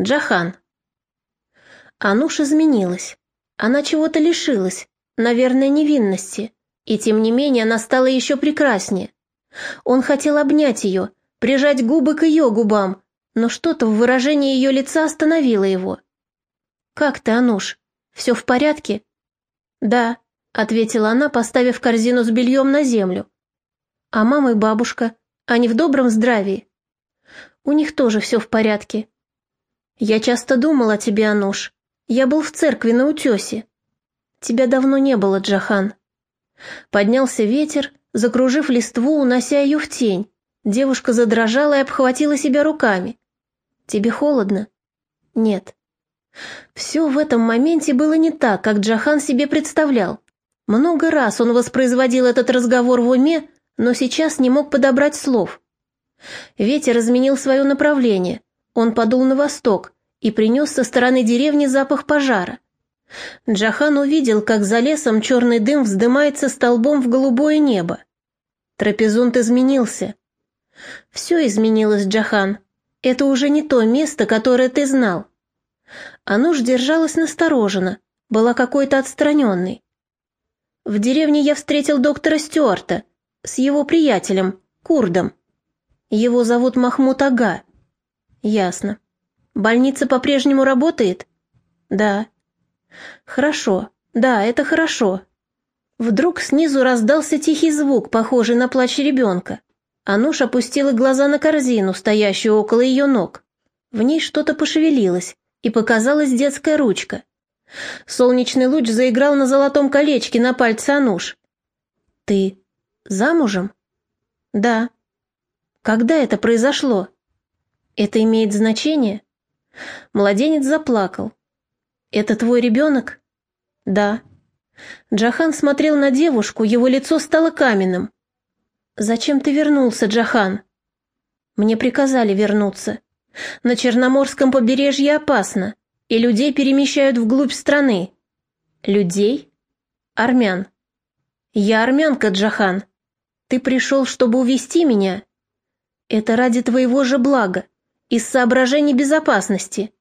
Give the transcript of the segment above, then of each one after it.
Джахан. Ануш изменилась. Она чего-то лишилась, наверное, невинности. И тем не менее она стала еще прекраснее. Он хотел обнять ее, прижать губы к ее губам, но что-то в выражении ее лица остановило его. «Как ты, Ануш? Все в порядке?» «Да», — ответила она, поставив корзину с бельем на землю. «А мама и бабушка, они в добром здравии?» «У них тоже все в порядке», «Я часто думал о тебе, Ануш. Я был в церкви на утесе. Тебя давно не было, Джахан». Поднялся ветер, закружив листву, унося ее в тень. Девушка задрожала и обхватила себя руками. «Тебе холодно?» «Нет». Все в этом моменте было не так, как Джахан себе представлял. Много раз он воспроизводил этот разговор в уме, но сейчас не мог подобрать слов. Ветер изменил свое направление. Он подул на восток и принес со стороны деревни запах пожара. Джахан увидел, как за лесом черный дым вздымается столбом в голубое небо. Трапезунт изменился. Все изменилось, Джахан. Это уже не то место, которое ты знал. Ануш держалась настороженно, была какой-то отстраненной. В деревне я встретил доктора Стюарта с его приятелем, курдом. Его зовут Махмуд Ага. Ясно. Больница по-прежнему работает? Да. Хорошо. Да, это хорошо. Вдруг снизу раздался тихий звук, похожий на плач ребенка. Ануш опустила глаза на корзину, стоящую около ее ног. В ней что-то пошевелилось, и показалась детская ручка. Солнечный луч заиграл на золотом колечке на пальце Ануш. «Ты замужем?» «Да». «Когда это произошло?» Это имеет значение? Младенец заплакал. Это твой ребенок? Да. Джахан смотрел на девушку, его лицо стало каменным. Зачем ты вернулся, Джахан? Мне приказали вернуться. На Черноморском побережье опасно, и людей перемещают вглубь страны. Людей? Армян. Я армянка, Джахан. Ты пришел, чтобы увести меня? Это ради твоего же блага. Из соображений безопасности.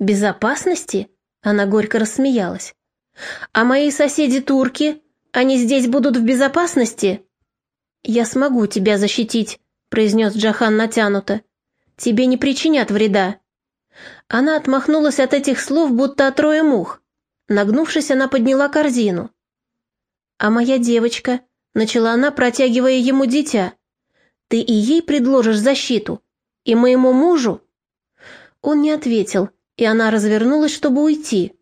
Безопасности? Она горько рассмеялась. А мои соседи турки, они здесь будут в безопасности? Я смогу тебя защитить, произнес Джахан натянуто. Тебе не причинят вреда. Она отмахнулась от этих слов, будто от роя мух. Нагнувшись, она подняла корзину. «А моя девочка?» — начала она, протягивая ему дитя. «Ты и ей предложишь защиту? И моему мужу?» Он не ответил, и она развернулась, чтобы уйти.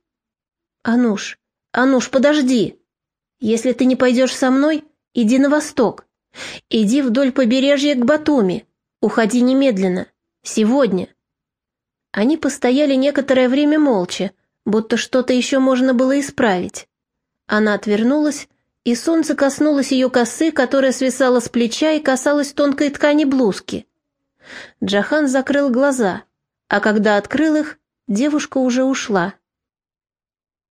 «Ануш, Ануш, подожди! Если ты не пойдешь со мной, иди на восток. Иди вдоль побережья к Батуми. Уходи немедленно. Сегодня». Они постояли некоторое время молча, будто что-то еще можно было исправить. Она отвернулась, и солнце коснулось ее косы, которая свисала с плеча и касалась тонкой ткани блузки. Джахан закрыл глаза, а когда открыл их, девушка уже ушла.